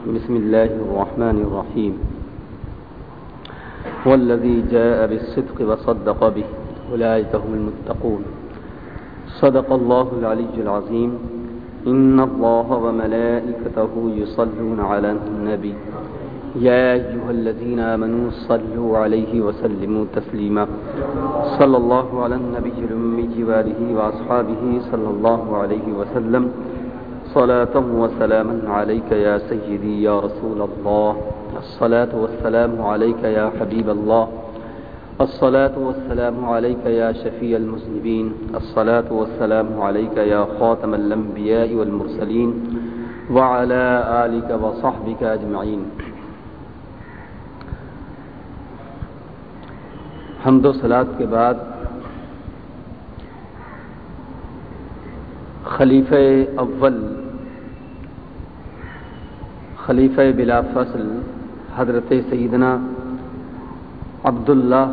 بسم الله الرحمن الرحيم. هو الذي جاء بالصدق وصدق به. أولئك هم المتقون. صدق الله العلي العظيم. إن الله وملائكته يصلون على النبي. يا أيها الذين آمنوا صلوا عليه وسلموا تسليما. صلى الله على النبي الأمي وآله وأصحابه صلى الله عليه وسلم. صلاة وسلاما عليك يا سيدي يا رسول الله. الصلاة والسلام عليك يا حبيب الله. الصلاة والسلام عليك يا شفيع المذنبين الصلاة والسلام عليك يا خاتم الأنبياء والمرسلين. وعلى آلك وصحبك أجمعين. حمد و صلات کے بعد خلیفہ اول خلیفہ بلا فصل حضرت سیدنا عبداللہ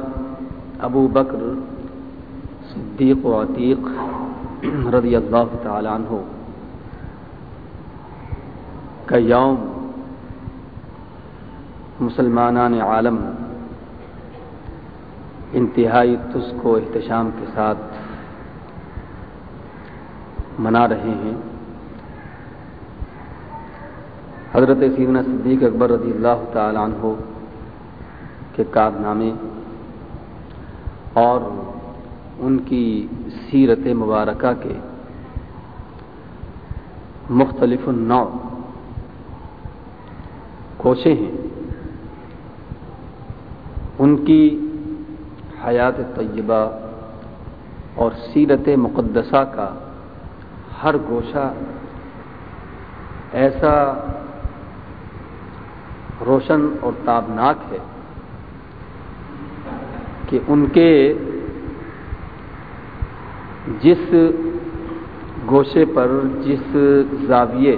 ابو بکر صدیق و عتیق رضی اللہ تعالیٰ عنہ کا یوم مسلمانان عالم انتہائی تسک و احتشام کے ساتھ منا رہے ہیں۔ حضرت سیدنا صدیق اکبر رضی اللہ تعالیٰ عنہ کے کارنامے اور ان کی سیرت مبارکہ کے مختلف النوع کوشیں ہیں۔ ان کی حیات طیبہ اور سیرت مقدسہ کا ہر گوشہ ایسا روشن اور تابناک ہے کہ ان کے جس گوشے پر جس زاویے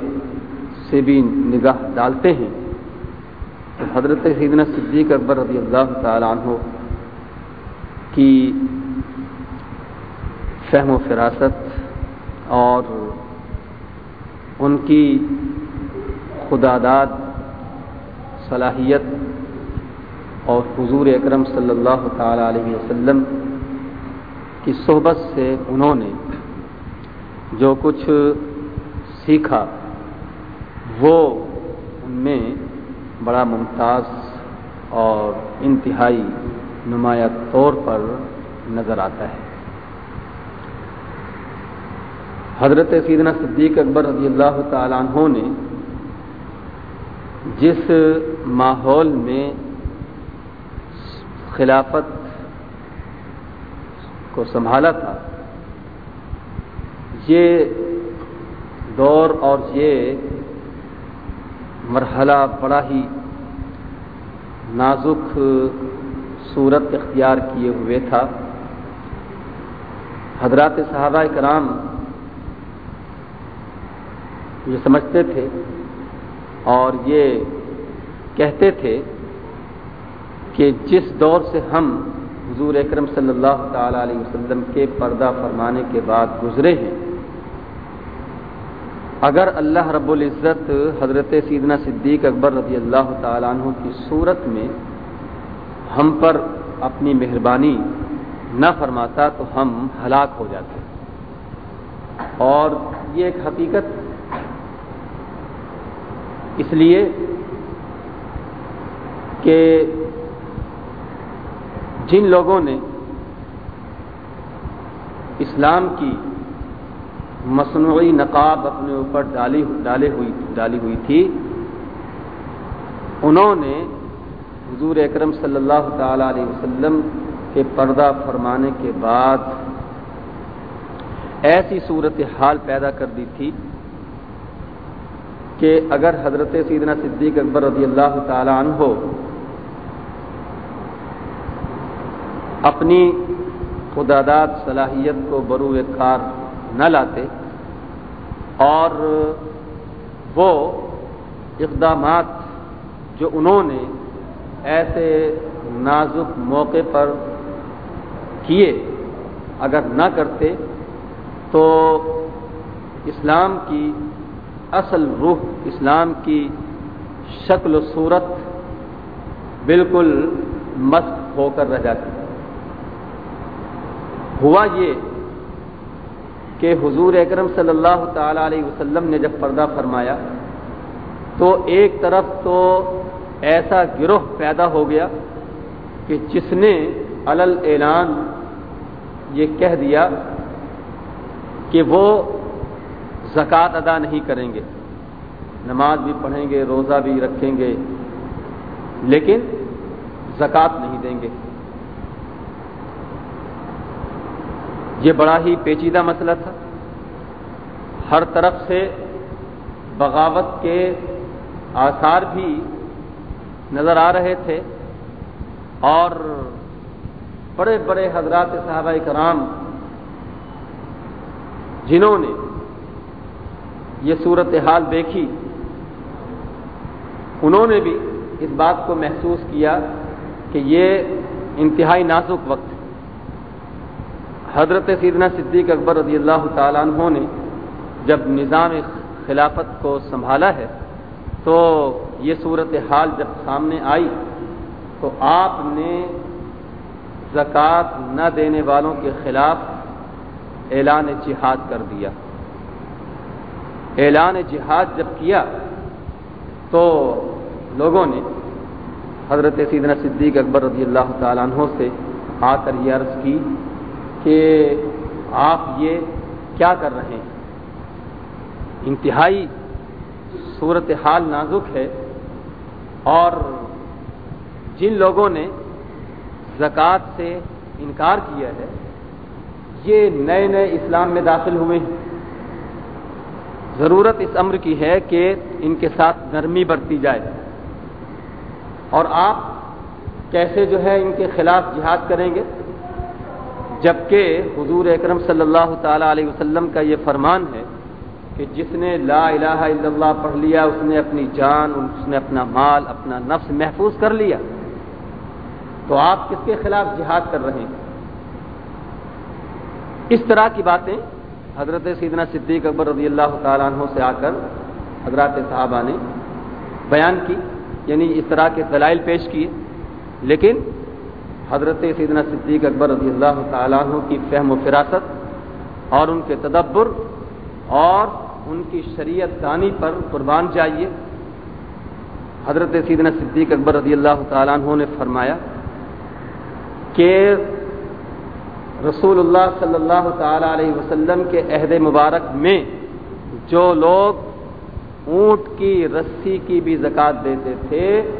سے بھی نگاہ ڈالتے ہیں، تو حضرت سیدنا صدیق اکبر رضی اللہ تعالیٰ عنہ کی فہم و فراست اور ان کی خداداد صلاحیت اور حضور اکرم صلی اللہ تعالیٰ علیہ وسلم کی صحبت سے انہوں نے جو کچھ سیکھا، وہ ان میں بڑا ممتاز اور انتہائی نمایاں طور پر نظر آتا ہے۔ حضرت سیدنا صدیق اکبر رضی اللہ تعالیٰ عنہ نے جس ماحول میں خلافت کو سنبھالا تھا، یہ دور اور یہ مرحلہ بڑا ہی نازک صورت اختیار کیے ہوئے تھا۔ حضرات صحابہ کرام یہ سمجھتے تھے اور یہ کہتے تھے کہ جس دور سے ہم حضور اکرم صلی اللہ تعالیٰ علیہ وسلم کے پردہ فرمانے کے بعد گزرے ہیں، اگر اللہ رب العزت حضرت سیدنا صدیق اکبر رضی اللہ تعالیٰ عنہ کی صورت میں ہم پر اپنی مہربانی نہ فرماتا تو ہم ہلاک ہو جاتے۔ اور یہ ایک حقیقت اس لیے کہ جن لوگوں نے اسلام کی مصنوعی نقاب اپنے اوپر ڈالی ڈالے ہوئی ڈالی ہوئی تھی، انہوں نے حضور اکرم صلی اللہ تعالی علیہ وسلم کے پردہ فرمانے کے بعد ایسی صورت حال پیدا کر دی تھی کہ اگر حضرت سیدنا صدیق اکبر رضی اللہ تعالی عنہ اپنی خداداد صلاحیت کو برو کار نہ لاتے اور وہ اقدامات جو انہوں نے ایسے نازک موقع پر کیے اگر نہ کرتے تو اسلام کی اصل روح اسلام کی شکل و صورت بالکل مست ہو کر رہ جاتی ہوا یہ کہ حضور اکرم صلی اللہ تعالی علیہ وسلم نے جب پردہ فرمایا تو ایک طرف تو ایسا گروہ پیدا ہو گیا کہ جس نے علل اعلان یہ کہہ دیا کہ وہ زکوٰۃ ادا نہیں کریں گے۔ نماز بھی پڑھیں گے، روزہ بھی رکھیں گے، لیکن زکوٰۃ نہیں دیں گے۔ یہ بڑا ہی پیچیدہ مسئلہ تھا۔ ہر طرف سے بغاوت کے آثار بھی نظر آ رہے تھے اور بڑے بڑے حضرات صحابہ کرام جنہوں نے یہ صورت حال دیکھی۔ انہوں نے بھی اس بات کو محسوس کیا کہ یہ انتہائی نازک وقت حضرت سیدنا صدیق اکبر رضی اللہ تعالیٰ عنہ نے جب نظام خلافت کو سنبھالا ہے تو یہ صورت حال جب سامنے آئی تو آپ نے زکوٰۃ نہ دینے والوں کے خلاف اعلان جہاد کر دیا۔ اعلان جہاد جب کیا تو لوگوں نے حضرت سیدنا صدیق اکبر رضی اللہ تعالیٰ عنہ سے آ کر یہ عرض کی کہ آپ یہ کیا کر رہے ہیں؟ انتہائی صورت حال نازک ہے اور جن لوگوں نے زکوٰۃ سے انکار کیا ہے، یہ نئے نئے اسلام میں داخل ہوئے ہیں۔ ضرورت اس امر کی ہے کہ ان کے ساتھ نرمی برتی جائے۔ اور آپ کیسے جو ہے ان کے خلاف جہاد کریں گے؟ جبکہ حضور اکرم صلی اللہ تعالی علیہ وسلم کا یہ فرمان ہے کہ جس نے لا الہ الا اللہ پڑھ لیا، اس نے اپنی جان، اس نے اپنا مال، اپنا نفس محفوظ کر لیا۔ تو آپ کس کے خلاف جہاد کر رہے ہیں؟ اس طرح کی باتیں حضرت سیدنا صدیق اکبر رضی اللہ تعالیٰ عنہ سے آ کر حضرات صحابہ نے بیان کی یعنی اس طرح کے دلائل پیش کیے۔ لیکن حضرت سیدنا صدیق اکبر رضی اللہ تعالیٰ عنہ کی فہم و فراست اور ان کے تدبر اور ان کی شریعت دانی پر قربان چاہیے حضرت سیدنا صدیق اکبر رضی اللہ تعالیٰ عنہ نے فرمایا کہ رسول اللہ صلی اللہ تعالی علیہ وسلم کے عہد مبارک میں جو لوگ اونٹ کی رسی کی بھی زکوٰۃ دیتے تھے،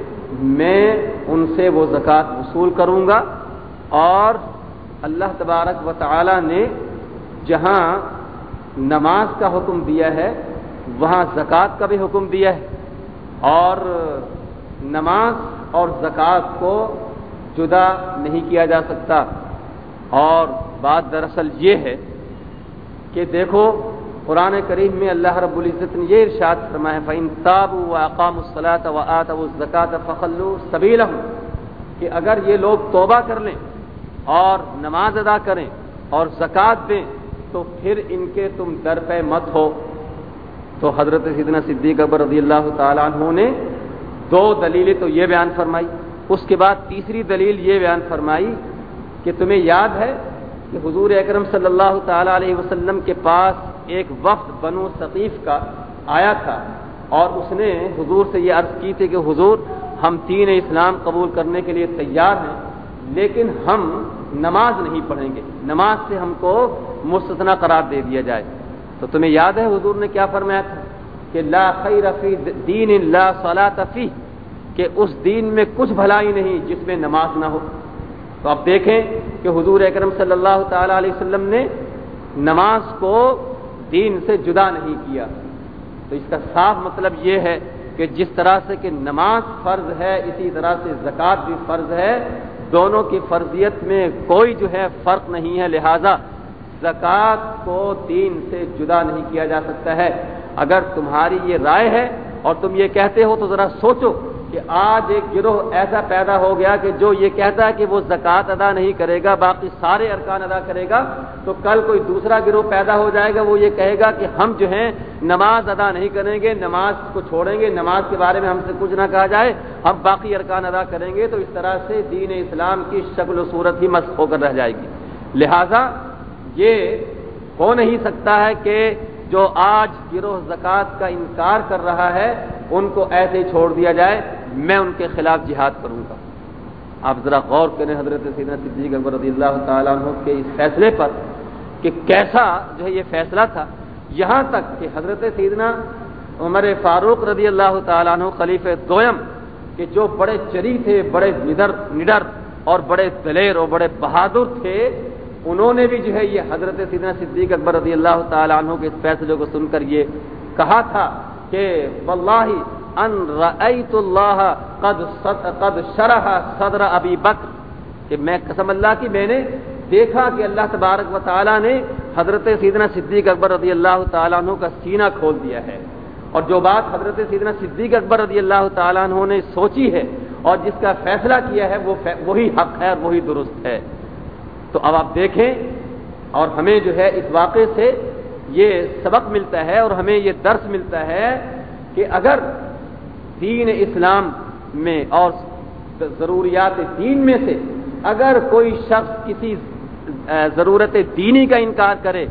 میں ان سے وہ زکوٰۃ وصول کروں گا۔ اور اللہ تبارک و تعالی نے جہاں نماز کا حکم دیا ہے، وہاں زکوٰۃ کا بھی حکم دیا ہے۔ اور نماز اور زکوٰۃ کو جدا نہیں کیا جا سکتا۔ اور بات دراصل یہ ہے کہ دیکھو قرآن کریم میں اللہ رب العزت نے یہ ارشاد فرمایا فعین تاب و اقام الصلاۃ و آت و زکات فخلو سبیل کہ اگر یہ لوگ توبہ کر لیں اور نماز ادا کریں اور زکوٰۃ دیں، تو پھر ان کے تم در پہ مت ہو۔ تو حضرت سیدنا صدیق اکبر رضی اللہ تعالیٰ عنہ نے دو دلیلیں تو یہ بیان فرمائی۔ اس کے بعد تیسری دلیل یہ بیان فرمائی کہ تمہیں یاد ہے کہ حضور اکرم صلی اللہ تعالی علیہ وسلم کے پاس ایک وقت بنو ثقیف کا آیا تھا اور اس نے حضور سے یہ عرض کی تھی کہ حضور، ہم تین اسلام قبول کرنے کے لیے تیار ہیں، لیکن ہم نماز نہیں پڑھیں گے۔ نماز سے ہم کو مستثنا قرار دے دیا جائے۔ تو تمہیں یاد ہے حضور نے کیا فرمایا تھا؟ کہ لا خیر فی دین لا صلاۃ فی، کہ اس دین میں کچھ بھلائی نہیں جس میں نماز نہ ہو۔ تو آپ دیکھیں کہ حضور اکرم صلی اللہ تعالی علیہ وسلم نے نماز کو دین سے جدا نہیں کیا۔ تو اس کا صاف مطلب یہ ہے کہ جس طرح سے کہ نماز فرض ہے، اسی طرح سے زکوٰۃ بھی فرض ہے۔ دونوں کی فرضیت میں کوئی جو ہے فرق نہیں ہے۔ لہذا زکوٰۃ کو دین سے جدا نہیں کیا جا سکتا ہے۔ اگر تمہاری یہ رائے ہے اور تم یہ کہتے ہو تو ذرا سوچو کہ آج ایک گروہ ایسا پیدا ہو گیا کہ جو یہ کہتا ہے کہ وہ زکوٰۃ ادا نہیں کرے گا، باقی سارے ارکان ادا کرے گا، تو کل کوئی دوسرا گروہ پیدا ہو جائے گا، وہ یہ کہے گا کہ ہم جو ہیں نماز ادا نہیں کریں گے، نماز کو چھوڑیں گے، نماز کے بارے میں ہم سے کچھ نہ کہا جائے، ہم باقی ارکان ادا کریں گے، تو اس طرح سے دین اسلام کی شکل و صورت ہی مست ہو کر رہ جائے گی۔ لہذا یہ ہو نہیں سکتا ہے کہ جو آج گروہ زکوٰۃ کا انکار کر رہا ہے، ان کو ایسے ہی چھوڑ دیا جائے۔ میں ان کے خلاف جہاد کروں گا۔ آپ ذرا غور کریں حضرت سیدنا صدیق اکبر رضی اللہ تعالیٰ عنہ کے اس فیصلے پر کہ کیسا جو ہے یہ فیصلہ تھا۔ یہاں تک کہ حضرت سیدنا عمر فاروق رضی اللہ تعالیٰ عنہ خلیف دویم، کہ جو بڑے چری تھے، بڑے نڈر نڈر اور بڑے دلیر اور بڑے بہادر تھے، انہوں نے بھی جو ہے یہ حضرت سیدنا صدیق اکبر رضی اللہ تعالیٰ عنہ کے اس فیصلے کو سن کر یہ کہا تھا کہ واللہ ان رأیت اللہ قد قد شرح صدر ابی بکر، کہ میں قسم اللہ کی، میں نے دیکھا کہ اللہ تبارک و تعالیٰ نے حضرت سیدنا صدیق اکبر رضی اللہ تعالیٰ عنہ کا سینہ کھول دیا ہے۔ اور جو بات حضرت سیدنا صدیق اکبر رضی اللہ تعالیٰ عنہ نے سوچی ہے اور جس کا فیصلہ کیا ہے، وہ وہی حق ہے اور وہی درست ہے۔ تو اب آپ دیکھیں، اور ہمیں جو ہے، اس واقعے سے یہ سبق ملتا ہے اور ہمیں یہ درس ملتا ہے کہ اگر دین اسلام میں اور ضروریات دین میں سے اگر کوئی شخص کسی ضرورت دینی کا انکار کرے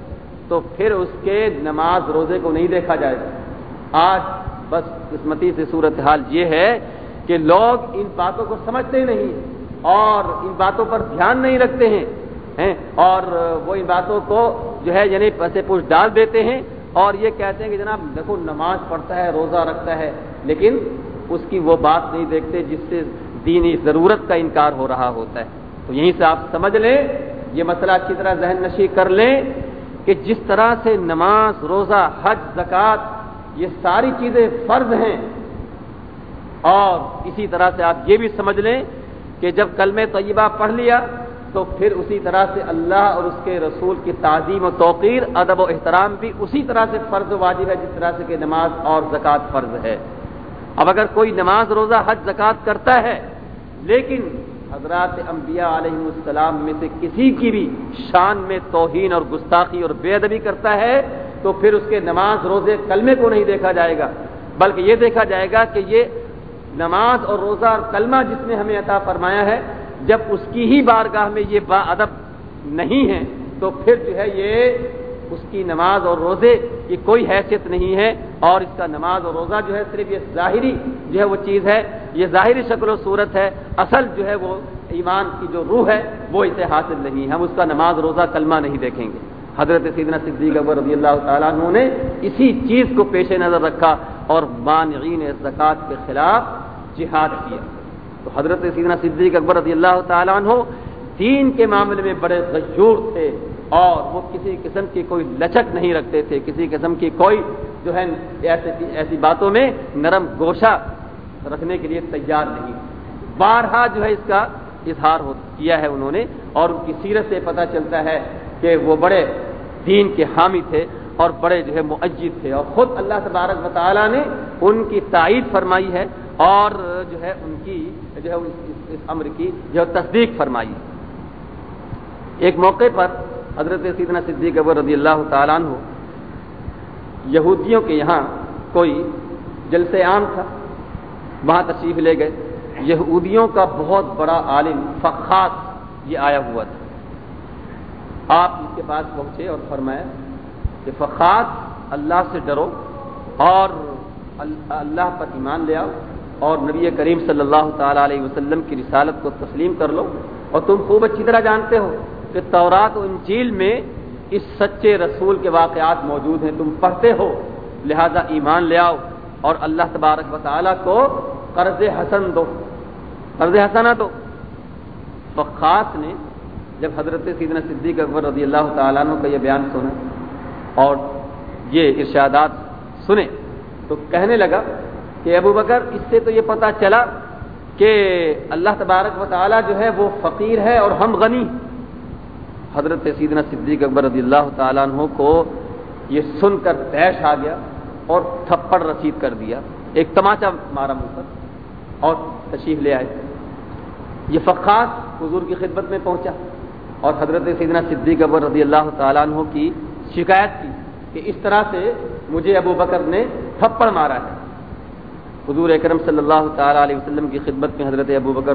تو پھر اس کے نماز روزے کو نہیں دیکھا جائے گا۔ آج بس قسمتی سے صورتحال یہ ہے کہ لوگ ان باتوں کو سمجھتے نہیں اور ان باتوں پر دھیان نہیں رکھتے ہیں اور وہ ان باتوں کو جو ہے یعنی پسے پوچھ ڈال دیتے ہیں۔ اور یہ کہتے ہیں کہ جناب دیکھو، نماز پڑھتا ہے، روزہ رکھتا ہے، لیکن اس کی وہ بات نہیں دیکھتے جس سے دینی ضرورت کا انکار ہو رہا ہوتا ہے۔ تو یہیں سے آپ سمجھ لیں، یہ مسئلہ اچھی طرح ذہن نشی کر لیں کہ جس طرح سے نماز، روزہ، حج، زکوٰۃ، یہ ساری چیزیں فرض ہیں۔ اور اسی طرح سے آپ یہ بھی سمجھ لیں کہ جب کلم طیبہ پڑھ لیا تو پھر اسی طرح سے اللہ اور اس کے رسول کی تعظیم و توقیر، ادب و احترام بھی اسی طرح سے فرض واجب ہے، جس طرح سے کہ نماز اور زکوٰۃ فرض ہے۔ اب اگر کوئی نماز روزہ، حج زکوٰۃ کرتا ہے، لیکن حضرات انبیاء علیہ السلام میں سے کسی کی بھی شان میں توہین اور گستاخی اور بے ادبی کرتا ہے، تو پھر اس کے نماز روزے کلمے کو نہیں دیکھا جائے گا۔ بلکہ یہ دیکھا جائے گا کہ یہ نماز اور روزہ اور کلمہ جس نے ہمیں عطا فرمایا ہے جب اس کی ہی بارگاہ میں یہ با ادب نہیں ہے، تو پھر جو ہے یہ اس کی نماز اور روزے کی کوئی حیثیت نہیں ہے۔ اور اس کا نماز اور روزہ جو ہے صرف یہ ظاہری جو ہے وہ چیز ہے، یہ ظاہری شکل و صورت ہے۔ اصل جو ہے وہ ایمان کی جو روح ہے، وہ اسے حاصل نہیں ہے۔ ہم اس کا نماز روزہ کلمہ نہیں دیکھیں گے۔ حضرت سیدنا صدیق اکبر رضی اللہ تعالیٰ عنہ نے اسی چیز کو پیش نظر رکھا اور مانعین زکوٰۃ کے خلاف جہاد کیا۔ تو حضرت سیدنا صدیق اکبر رضی اللہ تعالیٰ عنہ دین کے معاملے میں بڑے غجور تھے اور وہ کسی قسم کی کوئی لچک نہیں رکھتے تھے، کسی قسم کی کوئی جو ہے ایسی ایسی باتوں میں نرم گوشہ رکھنے کے لیے تیار نہیں۔ بارہا جو ہے اس کا اظہار ہو کیا ہے انہوں نے، اور ان کی سیرت سے پتہ چلتا ہے کہ وہ بڑے دین کے حامی تھے اور بڑے جو ہے معجد تھے۔ اور خود اللہ تبارک و تعالیٰ نے ان کی تائید فرمائی ہے اور جو ہے ان کی جو ہے اس امر کی جو تصدیق فرمائی۔ ایک موقع پر حضرت سیدنا صدیق ابو رضی اللہ تعالیٰ عنہ یہودیوں کے یہاں کوئی جلس عام تھا۔ وہاں تشریف لے گئے۔ یہودیوں کا بہت بڑا عالم فخاص یہ آیا ہوا تھا۔ آپ اس کے پاس پہنچے اور فرمایا کہ فخاص اللہ سے ڈرو اور اللہ پر ایمان لے آؤ۔ اور نبی کریم صلی اللہ تعالیٰ علیہ وسلم کی رسالت کو تسلیم کر لو اور تم خوب اچھی طرح جانتے ہو کہ تورات و انجیل میں اس سچے رسول کے واقعات موجود ہیں، تم پڑھتے ہو۔ لہذا ایمان لے آؤ اور اللہ تبارک و تعالیٰ کو قرض حسن دو۔ قرض حسنا دو۔ فخاص نے جب حضرت سیدنا صدیق اکبر رضی اللہ تعالیٰ عنہ کا یہ بیان سنا اور یہ ارشادات سنے تو کہنے لگا کہ ابو بکر، اس سے تو یہ پتہ چلا کہ اللہ تبارک و تعالیٰ جو ہے وہ فقیر ہے اور ہم غنی۔ حضرت سیدنا صدیق اکبر رضی اللہ تعالیٰ عنہ کو یہ سن کر پیش آ گیا اور تھپڑ رسید کر دیا۔ ایک تماچا مارا منہ پر اور تشریف لے آئے۔ یہ فقاص حضور کی خدمت میں پہنچا اور حضرت سیدنا صدیق اکبر رضی اللہ تعالیٰ عنہ کی شکایت کی کہ اس طرح سے مجھے ابو بکر نے تھپڑ مارا ہے۔ حضور اکرم صلی اللہ تعالیٰ علیہ وسلم کی خدمت میں حضرت ابو بکر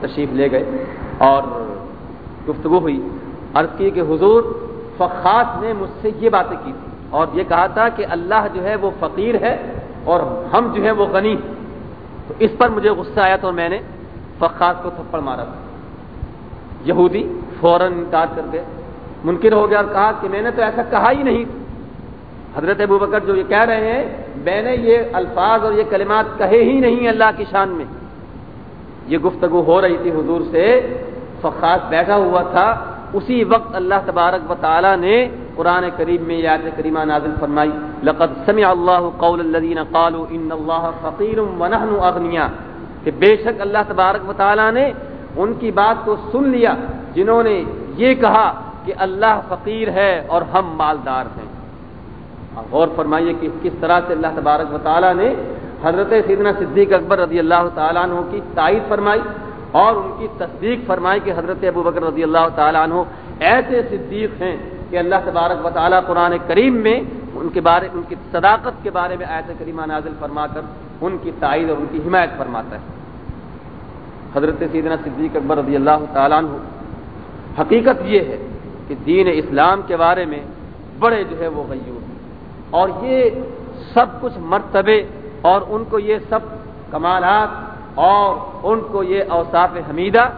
تشریف لے گئے اور گفتگو ہوئی، عرض کی کہ حضور فخاص نے مجھ سے یہ باتیں کی تھی اور یہ کہا تھا کہ اللہ جو ہے وہ فقیر ہے اور ہم جو ہے وہ غنی ہیں۔ تو اس پر مجھے غصہ آیا تو میں نے فخاص کو تھپڑ مارا تھا۔ یہودی فوراً انکار کر کے منکر ہو گیا اور کہا کہ میں نے تو ایسا کہا ہی نہیں۔ حضرت ابو بکر جو یہ کہہ رہے ہیں میں نے یہ الفاظ اور یہ کلمات کہے ہی نہیں اللہ کی شان میں۔ یہ گفتگو ہو رہی تھی حضور سے، فخاص بیٹھا ہوا تھا۔ اسی وقت اللہ تبارک و تعالی نے قرآن کریم میں یاد کریمہ نازل فرمائی۔ لقد سمع اللہ قول الذین قالوا ان اللہ فقیر ونحن اغنیا کہ بے شک اللہ تبارک و تعالی نے ان کی بات کو سن لیا، جنہوں نے یہ کہا کہ اللہ فقیر ہے اور ہم مالدار ہیں۔ غور فرمائیے کہ کس طرح سے اللہ تبارک و تعالیٰ نے حضرت سیدنا صدیق اکبر رضی اللہ تعالیٰ عنہ کی تائید فرمائی اور ان کی تصدیق فرمائی کہ حضرت ابو بکر رضی اللہ تعالیٰ عنہ ایسے صدیق ہیں کہ اللہ تبارک و تعالیٰ قرآن کریم میں ان کے بارے ان کی صداقت کے بارے میں آیت کریمہ نازل فرما کر ان کی تائید اور ان کی حمایت فرماتا ہے۔ حضرت سیدنا صدیق اکبر رضی اللہ تعالیٰ عنہ، حقیقت یہ ہے کہ دین اسلام کے بارے میں بڑے جو ہے وہ غیور اور یہ سب کچھ مرتبے اور ان کو یہ سب کمالات اور ان کو یہ اوصاف حمیدہ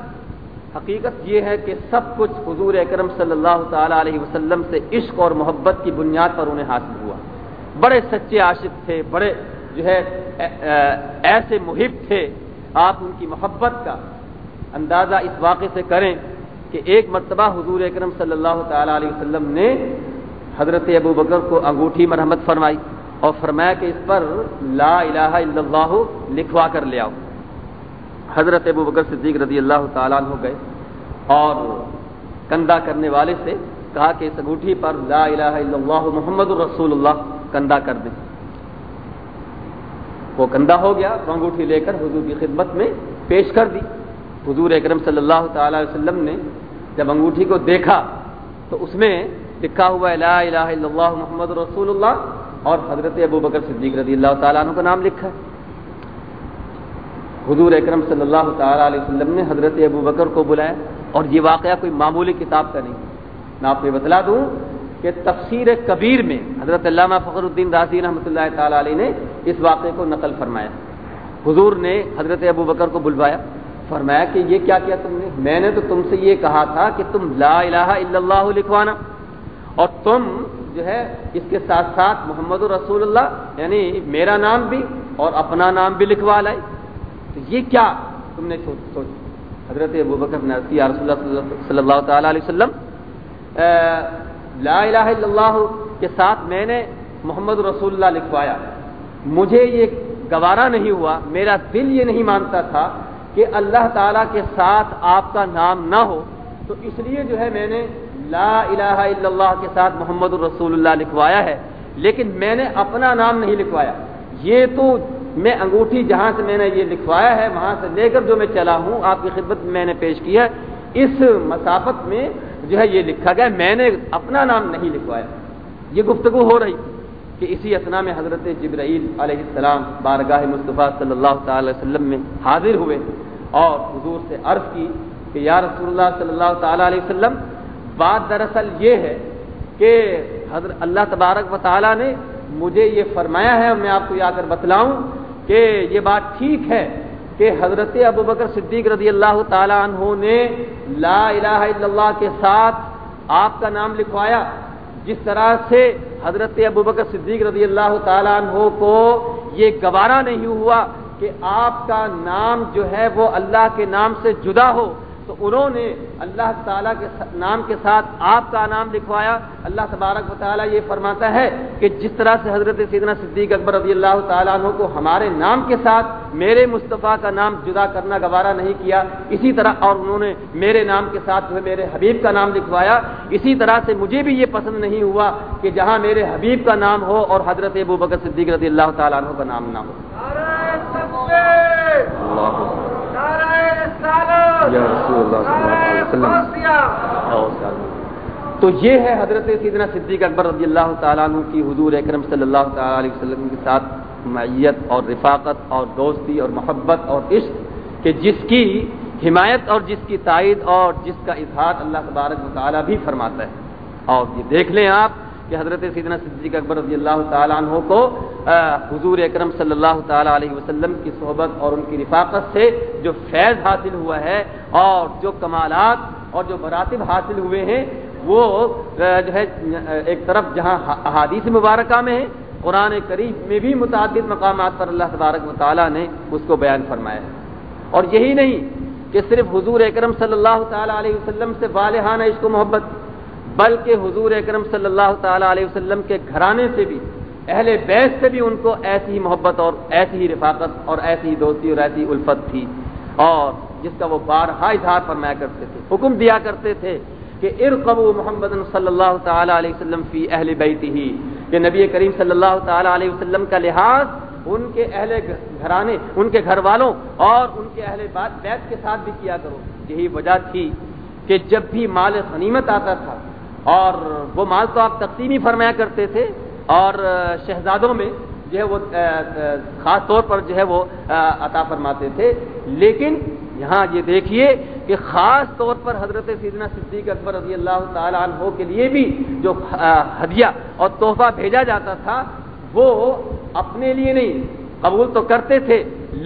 حقیقت یہ ہے کہ سب کچھ حضور اکرم صلی اللہ تعالی علیہ وسلم سے عشق اور محبت کی بنیاد پر انہیں حاصل ہوا۔ بڑے سچے عاشق تھے، بڑے جو ہے ایسے محب تھے۔ آپ ان کی محبت کا اندازہ اس واقعے سے کریں کہ ایک مرتبہ حضور اکرم صلی اللہ تعالی علیہ وسلم نے حضرت ابو بکر کو انگوٹھی مرحمت فرمائی اور فرمایا کہ اس پر لا الہ الا اللہ لکھوا کر لے آؤ۔ حضرت ابو بکر صدیق رضی اللہ تعالیٰ ہو گئے اور کندھا کرنے والے سے کہا کہ اس انگوٹھی پر لا الہ الا اللہ محمد الرسول اللہ کندھا کر دیں۔ وہ کندھا ہو گیا تو انگوٹھی لے کر حضور کی خدمت میں پیش کر دی۔ حضور اکرم صلی اللہ تعالی وسلم نے جب انگوٹھی کو دیکھا تو اس میں لکھا ہوا لا الہ الا اللہ محمد رسول اللہ، اور حضرت ابو بکر صدیق رضی اللہ تعالیٰ عنہ کا نام لکھا ہے۔ حضور اکرم صلی اللہ تعالیٰ علیہ وسلم نے حضرت ابو بکر کو بلایا، اور یہ واقعہ کوئی معمولی کتاب کا نہیں میں آپ کو بتلا دوں کہ تفسیر کبیر میں حضرت علامہ فخر الدین رازی رحمۃ اللہ تعالیٰ علیہ نے اس واقعے کو نقل فرمایا۔ حضور نے حضرت ابو بکر کو بلوایا، فرمایا کہ یہ کیا کیا تم نے؟ میں نے تو تم سے یہ کہا تھا کہ تم لا الہ الا اللہ لکھوانا۔ اور تم جو ہے اس کے ساتھ ساتھ محمد رسول اللہ یعنی میرا نام بھی اور اپنا نام بھی لکھوا لائے تو یہ کیا تم نے سوچ سوچ، حضرت ابو بکر یا رسول اللہ صلی اللہ تعالی علیہ وسلم لا الہ الا اللہ کے ساتھ میں نے محمد رسول اللہ لکھوایا۔ مجھے یہ گوارا نہیں ہوا، میرا دل یہ نہیں مانتا تھا کہ اللہ تعالیٰ کے ساتھ آپ کا نام نہ ہو۔ تو اس لیے جو ہے میں نے لا الہ الا اللہ کے ساتھ محمد الرسول اللہ لکھوایا ہے، لیکن میں نے اپنا نام نہیں لکھوایا۔ یہ تو میں انگوٹھی جہاں سے میں نے یہ لکھوایا ہے، وہاں سے لے کر جو میں چلا ہوں، آپ کی خدمت میں نے پیش کیا اس مسافت میں جو ہے یہ لکھا گیا۔ میں نے اپنا نام نہیں لکھوایا۔ یہ گفتگو ہو رہی کہ اسی اسنا میں حضرت جبرائیل علیہ السلام بارگاہ مصطفیٰ صلی اللہ تعالی وسلم میں حاضر ہوئے اور حضور سے عرض کی کہ یا رسول اللہ صلی اللہ تعالی علیہ وسلم، بات دراصل یہ ہے کہ حضرت اللہ تبارک و تعالیٰ نے مجھے یہ فرمایا ہے اور میں آپ کو یہ آ کر بتلاؤں کہ یہ بات ٹھیک ہے کہ حضرت ابو بکر صدیق رضی اللہ تعالیٰ عنہ نے لا الہ الا اللہ کے ساتھ آپ کا نام لکھوایا، جس طرح سے حضرت ابو بکر صدیق رضی اللہ تعالیٰ عنہ کو یہ گوارا نہیں ہوا کہ آپ کا نام جو ہے وہ اللہ کے نام سے جدا ہو۔ تو انہوں نے اللہ تعالیٰ کے نام کے ساتھ آپ کا نام لکھوایا۔ اللہ تبارک و تعالیٰ یہ فرماتا ہے کہ جس طرح سے حضرت سیدنا صدیق اکبر رضی اللہ تعالیٰ عنہ کو ہمارے نام کے ساتھ میرے مصطفیٰ کا نام جدا کرنا گوارا نہیں کیا اسی طرح اور انہوں نے میرے نام کے ساتھ جو ہے میرے حبیب کا نام لکھوایا۔ اسی طرح سے مجھے بھی یہ پسند نہیں ہوا کہ جہاں میرے حبیب کا نام ہو اور حضرت ابو بکر صدیق رضی اللہ تعالیٰ عنہ کا نام نہ ہو۔ تو یہ ہے حضرت سیدنا صدیق اکبر رضی اللہ تعالیٰ عنہ کی حضور اکرم صلی اللہ تعالیٰ علیہ وسلم کے ساتھ معیت اور رفاقت اور دوستی اور محبت اور عشق کہ جس کی حمایت اور جس کی تائید اور جس کا اظہار اللہ تبارک مطالعہ بھی فرماتا ہے۔ اور یہ دیکھ لیں آپ کہ حضرت سیدنا صدیق اکبر رضی اللہ تعالیٰ عنہ کو حضور اکرم صلی اللہ تعالیٰ علیہ وسلم کی صحبت اور ان کی رفاقت سے جو فیض حاصل ہوا ہے اور جو کمالات اور جو مراتب حاصل ہوئے ہیں، وہ جو ہے، ایک طرف جہاں احادیث مبارکہ میں ہے قرآن قریب میں بھی متعدد مقامات پر اللہ تبارک مطالعہ نے اس کو بیان فرمایا ہے۔ اور یہی نہیں کہ صرف حضور اکرم صلی اللہ تعالیٰ علیہ وسلم سے والحانہ عشق و محبت بلکہ حضور اکرم صلی اللہ تعالیٰ علیہ وسلم کے گھرانے سے بھی، اہل بیس سے بھی ان کو ایسی ہی محبت اور ایسی ہی رفاقت اور ایسی ہی دوستی اور ایسی الفت تھی۔ اور جس کا وہ بارہا اظہار فرمایا کرتے تھے، حکم دیا کرتے تھے کہ ارقبو محمد صلی اللہ تعالیٰ علیہ وسلم فی اہل بیتی ہی کہ نبی کریم صلی اللہ تعالیٰ علیہ وسلم کا لحاظ ان کے اہل گھرانے، ان کے گھر والوں اور ان کے اہل بات بیت کے ساتھ بھی کیا کرو۔ یہی وجہ تھی کہ جب بھی مال غنیمت آتا تھا اور وہ مال تو آپ تقسیمی فرمایا کرتے تھے اور شہزادوں میں جو ہے وہ خاص طور پر جو ہے وہ عطا فرماتے تھے۔ لیکن یہاں یہ دیکھیے کہ خاص طور پر حضرت سیدنا صدیق اکبر رضی اللہ تعالیٰ عنہ کے لیے بھی جو ہدیہ اور تحفہ بھیجا جاتا تھا، وہ اپنے لیے نہیں، قبول تو کرتے تھے،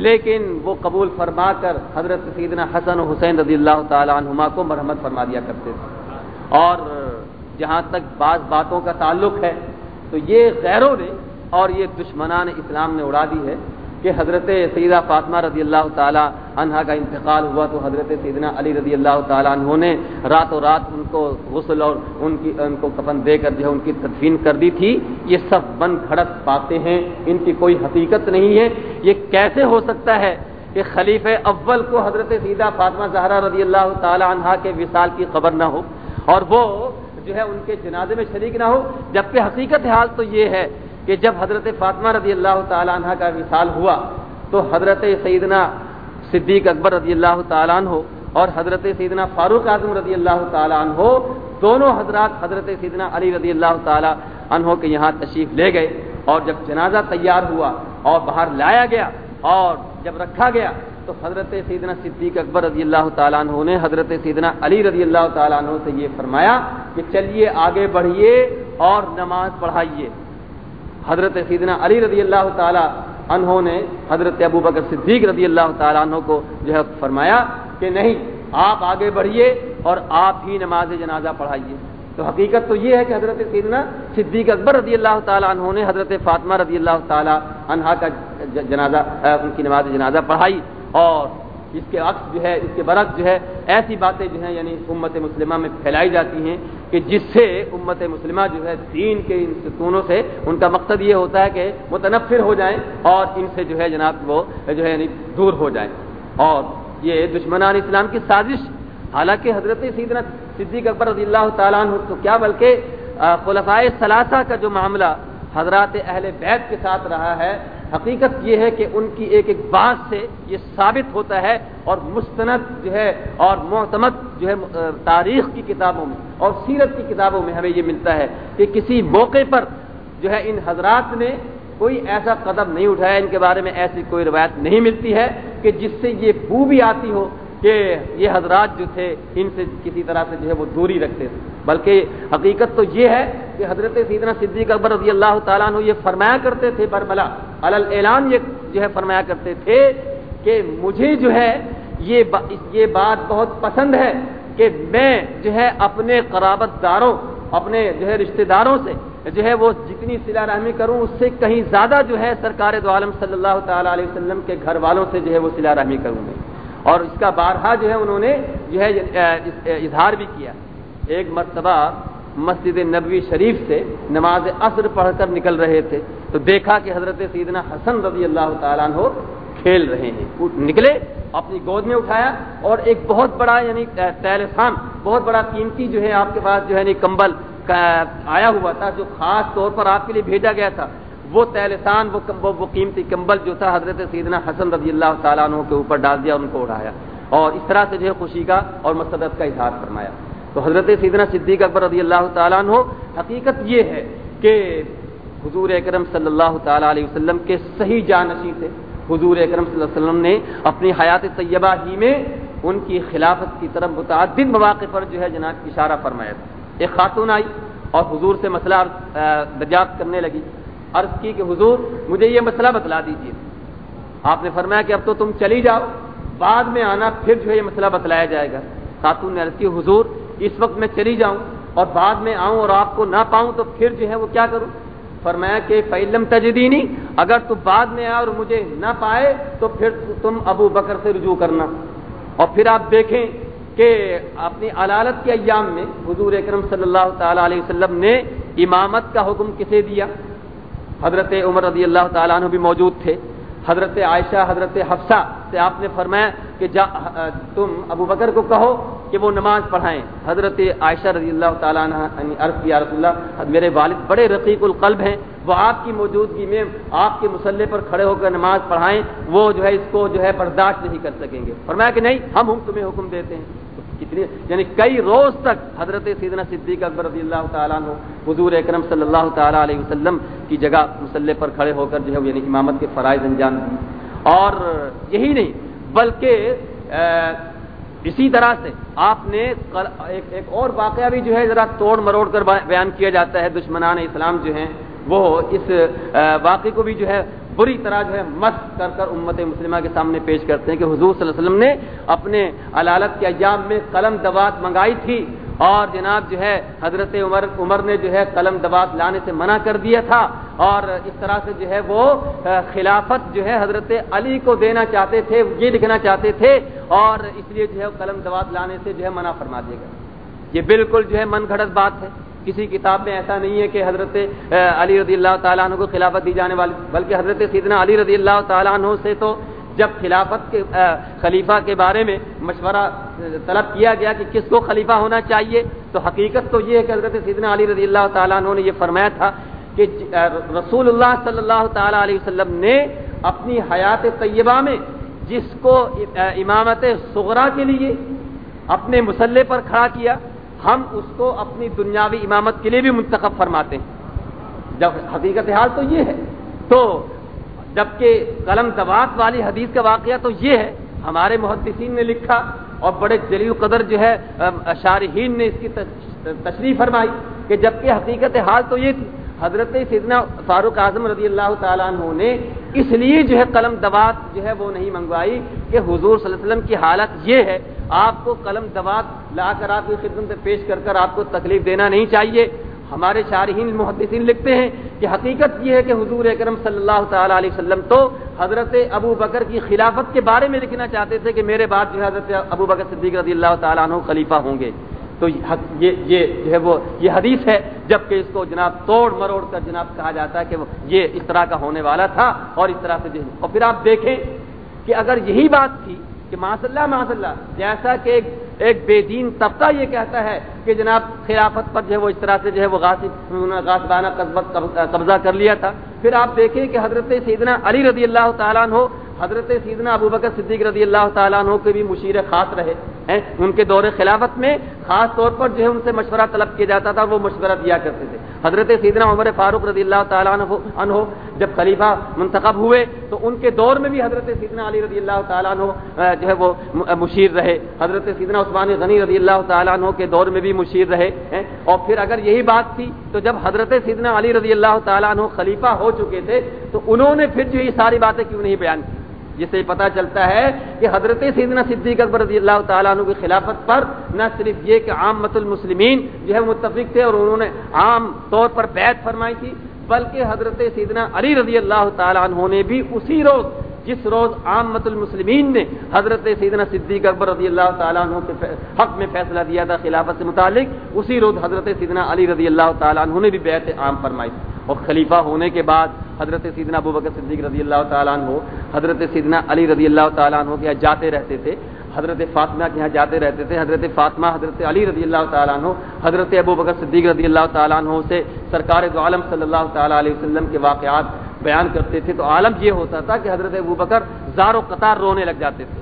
لیکن وہ قبول فرما کر حضرت سیدنا حسن و حسین رضی اللہ تعالیٰ عنہما کو مرحمت فرما دیا کرتے تھے۔ اور جہاں تک بعض باتوں کا تعلق ہے، تو یہ غیروں نے اور یہ دشمنان اسلام نے اڑا دی ہے کہ حضرت سیدہ فاطمہ رضی اللہ تعالیٰ عنہ کا انتقال ہوا تو حضرت سیدنا علی رضی اللہ تعالیٰ عنہ نے رات و رات ان کو غسل اور ان کی، ان کو کفن دے کر جو ہے ان کی تدفین کر دی تھی۔ یہ سب بند کھڑک باتیں ہیں، ان کی کوئی حقیقت نہیں ہے۔ یہ کیسے ہو سکتا ہے کہ خلیف اول کو حضرت سیدہ فاطمہ زہرا رضی اللہ تعالیٰ عنہ کے وصال کی خبر نہ ہو اور وہ جو ہے ان کے جنازے میں شریک نہ ہو۔ جبکہ حقیقت حال تو یہ ہے کہ جب حضرت فاطمہ رضی اللہ تعالیٰ عنہ کا وصال ہوا تو حضرت سیدنا صدیق اکبر رضی اللہ تعالیٰ عنہ اور حضرت سیدنا فاروق اعظم رضی اللہ تعالیٰ عنہ دونوں حضرات حضرت سیدنا علی رضی اللہ تعالیٰ عنہ کے یہاں تشریف لے گئے اور جب جنازہ تیار ہوا اور باہر لایا گیا اور جب رکھا گیا تو حضرت سیدنا صدیق اکبر رضی اللہ تعالیٰ عنہ نے حضرت سیدنا علی رضی اللہ تعالیٰ عنہ سے یہ فرمایا کہ چلیے آگے بڑھیے اور نماز پڑھائیے۔ حضرت سیدنا علی رضی اللہ تعالیٰ عنہ نے حضرت ابو بکر صدیق رضی اللہ تعالیٰ عنہ کو جو ہے فرمایا کہ نہیں، آپ آگے بڑھیے اور آپ ہی نماز جنازہ پڑھائیے۔ تو حقیقت تو یہ ہے کہ حضرت سیدنا صدیق اکبر رضی اللہ تعالیٰ عنہ نے حضرت فاطمہ رضی اللہ تعالیٰ عنہ کا جنازہ ان کی نماز جنازہ پڑھائی۔ اور اس کے عکس جو ہے، اس کے برعکس جو ہے، ایسی باتیں جو ہیں یعنی امت مسلمہ میں پھیلائی جاتی ہیں کہ جس سے امت مسلمہ جو ہے، دین کے ان ستونوں سے ان کا مقصد یہ ہوتا ہے کہ متنفر ہو جائیں اور ان سے جو ہے جناب وہ جو ہے یعنی دور ہو جائیں۔ اور یہ دشمنان اسلام کی سازش، حالانکہ حضرت سیدنا صدیق اکبر رضی اللہ تعالیٰ عنہ تو کیا بلکہ خلفائے ثلاثہ کا جو معاملہ حضرات اہل بیت کے ساتھ رہا ہے حقیقت یہ ہے کہ ان کی ایک ایک بات سے یہ ثابت ہوتا ہے اور مستند جو ہے اور معتمد جو ہے تاریخ کی کتابوں میں اور سیرت کی کتابوں میں ہمیں یہ ملتا ہے کہ کسی موقع پر جو ہے ان حضرات نے کوئی ایسا قدم نہیں اٹھایا، ان کے بارے میں ایسی کوئی روایت نہیں ملتی ہے کہ جس سے یہ بو بھی آتی ہو کہ یہ حضرات جو تھے، ان سے کسی طرح سے جو ہے وہ دوری رکھتے تھے۔ بلکہ حقیقت تو یہ ہے کہ حضرت سیدنا صدیق اکبر رضی اللہ تعالیٰ عنہ یہ فرمایا کرتے تھے بربلا اعلان یہ جو ہے فرمایا کرتے تھے کہ مجھے جو ہے یہ با، یہ بات بہت پسند ہے کہ میں جو ہے اپنے قرابت داروں، اپنے جو ہے رشتہ داروں سے جو ہے وہ جتنی سلا رحمی کروں، اس سے کہیں زیادہ جو ہے سرکار دو عالم صلی اللہ تعالیٰ علیہ وسلم کے گھر والوں سے جو ہے وہ سلا رحمی کروں گے۔ اور اس کا بارہا جو ہے انہوں نے جو ہے اظہار بھی کیا۔ ایک مرتبہ مسجد نبوی شریف سے نماز عصر پڑھ کر نکل رہے تھے تو دیکھا کہ حضرت سیدنا حسن رضی اللہ تعالیٰ عنہ کھیل رہے ہیں۔ نکلے، اپنی گود میں اٹھایا اور ایک بہت بڑا یعنی تیلسان بہت بڑا قیمتی جو ہے آپ کے پاس جو ہے یعنی کمبل آیا ہوا تھا، جو خاص طور پر آپ کے لیے بھیجا گیا تھا۔ وہ تیلسان وہ وہ قیمتی کمبل جو تھا حضرت سیدنا حسن رضی اللہ تعالیٰ عنہ کے اوپر ڈال دیا ان کو اڑایا۔ اور اس طرح سے جو ہے خوشی کا اور مسرت کا اظہار فرمایا۔ تو حضرت سیدنا صدیق اکبر رضی اللہ تعالیٰ عنہ، حقیقت یہ ہے کہ حضور اکرم صلی اللہ تعالیٰ علیہ وسلم کے صحیح جانشی تھے۔ حضور اکرم صلی اللہ علیہ وسلم نے اپنی حیات طیبہ ہی میں ان کی خلافت کی طرف متعدد مواقع پر جو ہے جناب اشارہ فرمایا تھا۔ ایک خاتون آئی اور حضور سے مسئلہ دریافت کرنے لگی۔ عرض کی کہ حضور، مجھے یہ مسئلہ بتلا دیجیے آپ نے فرمایا کہ اب تو تم چلی جاؤ، بعد میں آنا پھر جو ہے یہ مسئلہ بتلایا جائے گا۔ خاتون نے عرض کی، حضور اس وقت میں چلی جاؤں اور بعد میں آؤں اور آپ کو نہ پاؤں تو پھر جو ہے وہ کیا کروں؟ فرمایا کہ فعلم تجدینی اگر تو بعد میں آئے اور مجھے نہ پائے تو پھر تم ابو بکر سے رجوع کرنا۔ اور پھر آپ دیکھیں کہ اپنی علالت کے ایام میں حضور اکرم صلی اللہ تعالیٰ علیہ وسلم نے امامت کا حکم کسے دیا؟ حضرت عمر رضی اللہ تعالیٰ عنہ بھی موجود تھے۔ حضرت عائشہ، حضرت حفصہ سے آپ نے فرمایا کہ جا، تم ابو بکر کو کہو کہ وہ نماز پڑھائیں۔ حضرت عائشہ رضی اللہ تعالیٰ عنہ یعنی عرض کیا رسول اللہ میرے والد بڑے رقیق القلب ہیں، وہ آپ کی موجودگی میں آپ کے مسلح پر کھڑے ہو کر نماز پڑھائیں، وہ جو ہے اس کو جو ہے برداشت نہیں کر سکیں گے۔ فرمایا کہ نہیں، ہم ہم تمہیں حکم دیتے ہیں۔ کتنی یعنی کئی روز تک حضرت سیدنا صدیق اکبر رضی اللہ تعالیٰ عنہ حضور اکرم صلی اللہ تعالیٰ علیہ وسلم کی جگہ مسلح پر کھڑے ہو کر جو ہے یعنی امامت کے فرائض انجام دی اور یہی نہیں، بلکہ اسی طرح سے آپ نے ایک ایک اور واقعہ بھی جو ہے ذرا توڑ مروڑ کر بیان کیا جاتا ہے، دشمنان اسلام جو ہیں، وہ اس واقعے کو بھی جو ہے بری طرح جو ہے مت کر کر امت مسلمہ کے سامنے پیش کرتے ہیں کہ حضور صلی اللہ علیہ وسلم نے اپنے علالت کے ایام میں قلم دوات منگائی تھی۔ اور جناب جو ہے، حضرت عمر عمر نے جو ہے قلم دبات لانے سے منع کر دیا تھا۔ اور اس طرح سے جو ہے وہ خلافت جو ہے حضرت علی کو دینا چاہتے تھے، یہ لکھنا چاہتے تھے۔ اور اس لیے جو ہے قلم دبات لانے سے جو ہے منع فرما دیا گیا۔ یہ بالکل جو ہے من گھڑت بات ہے۔ کسی کتاب میں ایسا نہیں ہے کہ حضرت علی رضی اللہ تعالیٰ عنہ کو خلافت دی جانے والی، بلکہ حضرت سیدنا علی رضی اللہ تعالیٰ عنہ سے تو جب خلافت کے خلیفہ کے بارے میں مشورہ طلب کیا گیا کہ کس کو خلیفہ ہونا چاہیے، تو حقیقت تو یہ ہے کہ حضرت سیدنا علی رضی اللہ تعالیٰ عنہ نے یہ فرمایا تھا کہ رسول اللہ صلی اللہ تعالیٰ علیہ وسلم نے اپنی حیات طیبہ میں جس کو امامت سغرا کے لیے اپنے مسلح پر کھڑا کیا، ہم اس کو اپنی دنیاوی امامت کے لیے بھی منتخب فرماتے ہیں۔ جب حقیقت حال تو یہ ہے۔ تو جبکہ قلم دبات والی حدیث کا واقعہ تو یہ ہے، ہمارے محدثین نے لکھا اور بڑے جلیل قدر جو ہے شارحین نے اس کی تشریح فرمائی کہ جبکہ حقیقت حال تو یہ تھی، حضرت سیدنا فاروق اعظم رضی اللہ تعالیٰ عنہ نے اس لیے جو ہے قلم دبات جو ہے وہ نہیں منگوائی کہ حضور صلی اللہ علیہ وسلم کی حالت یہ ہے، آپ کو قلم دبات لا کر آپ کی خدمت پیش کر کر آپ کو تکلیف دینا نہیں چاہیے۔ ہمارے شارحین محدثین لکھتے ہیں کہ حقیقت یہ ہے کہ حضور اکرم صلی اللہ تعالیٰ علیہ وسلم تو حضرت ابو بکر کی خلافت کے بارے میں لکھنا چاہتے تھے کہ میرے بعد جو حضرت ابو بکر صدیق رضی اللہ تعالیٰ عنہ خلیفہ ہوں گے۔ تو یہ یہ جو ہے وہ یہ حدیث ہے جبکہ اس کو جناب توڑ مروڑ کر جناب کہا جاتا ہے کہ وہ یہ اس طرح کا ہونے والا تھا اور اس طرح سے اور پھر آپ دیکھیں کہ اگر یہی بات تھی کہ ماشاء اللہ ماشاء اللہ جیسا کہ ایک ایک بے دین طبقہ یہ کہتا ہے کہ جناب خلافت پر جو ہے وہ اس طرح سے جو ہے وہ غاسبانہ قبضہ کر لیا تھا۔ پھر آپ دیکھیں کہ حضرت سیدنا علی رضی اللہ تعالیٰ ہو حضرت سیدنا ابو بکر صدیق رضی اللہ تعالیٰ عنہ کے بھی مشیر خاص رہے ہیں۔ ان کے دور خلافت میں خاص طور پر جو ہے ان سے مشورہ طلب کیا جاتا تھا وہ مشورہ دیا کرتے تھے۔ حضرت سیدنا عمر فاروق رضی اللہ تعالیٰ عنہ جب خلیفہ منتخب ہوئے تو ان کے دور میں بھی حضرت سیدنا علی رضی اللہ تعالیٰ عنہ جو ہے وہ مشیر رہے۔ حضرت سیدنا عثمان غنی رضی اللہ تعالیٰ عنہ کے دور میں بھی مشیر رہے، ہیں؟ اور پھر اگر یہی بات تھی، تو جب حضرت سیدنا علی رضی اللہ تعالیٰ عنہ خلیفہ ہو چکے تھے، تو انہوں نے پھر جو یہ ساری باتیں کیوں نہیں بیان کی؟ جس سے پتا چلتا ہے کہ حضرت سیدنا صدیق اکبر رضی اللہ تعالیٰ عنہ کی خلافت پر نہ صرف یہ کہ عام مت المسلمین جو ہے متفق تھے اور انہوں نے عام طور پر بیت فرمائی تھی، بلکہ حضرت سیدنا علی رضی اللہ تعالیٰ عنہ نے بھی اسی روز جس روز عام المسلمین نے حضرت سیدنا صدیق اکبر رضی اللہ تعالیٰ عنہ کے حق میں فیصلہ دیا تھا خلافت سے متعلق، اسی روز حضرت سیدنا علی رضی اللہ تعالیٰ عنہ نے بھی بیت عام فرمائی۔ اور خلیفہ ہونے کے بعد حضرت سیدنا ابو بکر صدیق رضی اللہ تعالیٰ عنہ، حضرت سیدنا علی رضی اللہ تعالیٰ عنہ کے یہاں جاتے رہتے تھے۔ حضرت فاطمہ کے یہاں جاتے رہتے تھے۔ حضرت فاطمہ، حضرت علی رضی اللہ تعالیٰ عنہ، حضرت ابو بکر صدیق رضی اللہ تعالیٰ عنہ سے سرکار دو عالم صلی اللہ تعالیٰ علیہ وسلم کے واقعات بیان کرتے تھے تو عالم یہ ہوتا تھا کہ حضرت ابو بکر زار و قطار رونے لگ جاتے تھے۔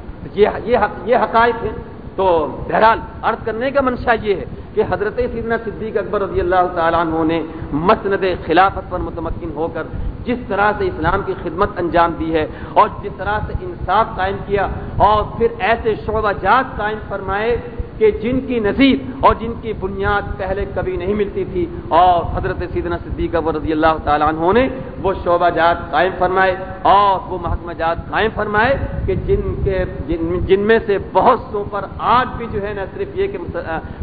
یہ حقائق ہیں۔ تو بہرحال عرض کرنے کا منشا یہ ہے کہ حضرت سیدنا صدیق اکبر رضی اللہ تعالیٰ عنہ نے مسند خلافت پر متمکن ہو کر جس طرح سے اسلام کی خدمت انجام دی ہے اور جس طرح سے انصاف قائم کیا اور پھر ایسے شعبہ جات قائم فرمائے کہ جن کی نظیر اور جن کی بنیاد پہلے کبھی نہیں ملتی تھی اور حضرت سیدنا صدیقہ رضی اللہ تعالیٰ عنہ نے وہ شعبہ جات قائم فرمائے اور وہ محکمہ جات قائم فرمائے کہ جن کے جن جن میں سے بہت سو پر آج بھی جو ہے نہ صرف یہ کہ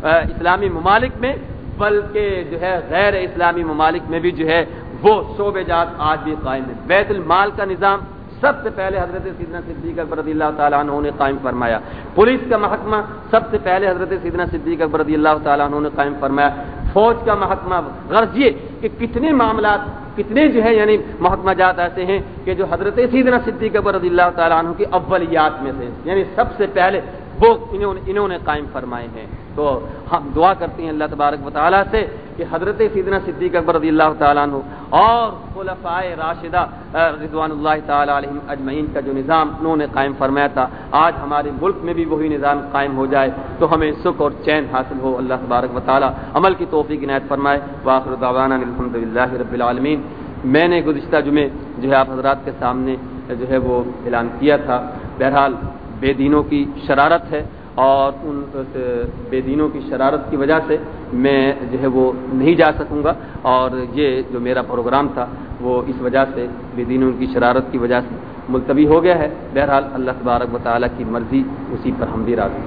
اسلامی ممالک میں بلکہ جو ہے غیر اسلامی ممالک میں بھی جو ہے وہ شعبے جات آج بھی قائم ہے۔ بیت المال کا نظام سب سے پہلے حضرت سیدنا صدیق اکبر رضی اللہ تعالیٰ عنہ نے قائم فرمایا۔ پولیس کا محکمہ سب سے پہلے حضرت سیدنا صدیق اکبر رضی اللہ تعالیٰ عنہ نے قائم فرمایا۔ فوج کا محکمہ غرض یہ کہ کتنے معاملات، کتنے جو ہے یعنی محکمہ جات ایسے ہیں کہ جو حضرت سیدنا صدیق اکبر رضی اللہ تعالیٰ عنہ کی اولیات میں سے یعنی سب سے پہلے وہ انہوں نے انہوں نے قائم فرمائے ہیں۔ تو ہم دعا کرتے ہیں اللہ تبارک و تعالیٰ سے کہ حضرت سیدنا صدیق اکبر رضی اللہ تعالیٰ عنہ اور خلفائے راشدہ رضوان اللہ تعالیٰ علیہ اجمعین کا جو نظام انہوں نے قائم فرمایا تھا، آج ہمارے ملک میں بھی وہی نظام قائم ہو جائے تو ہمیں سکھ اور چین حاصل ہو، اللہ تبارک و تعالیٰ عمل کی توفیق عنایت فرمائے۔ واخر دعوانا الحمد للہ رب العالمین۔ میں نے گزشتہ جمعے جو ہے آپ حضرات کے سامنے جو ہے وہ اعلان کیا تھا۔ بہرحال بے دینوں کی شرارت ہے۔ اور ان بے دینوں کی شرارت کی وجہ سے میں جو ہے وہ نہیں جا سکوں گا اور یہ جو میرا پروگرام تھا وہ اس وجہ سے بے دینوں کی شرارت کی وجہ سے ملتوی ہو گیا ہے۔ بہرحال اللہ تبارک و تعالیٰ کی مرضی اسی پر ہم بھی راضی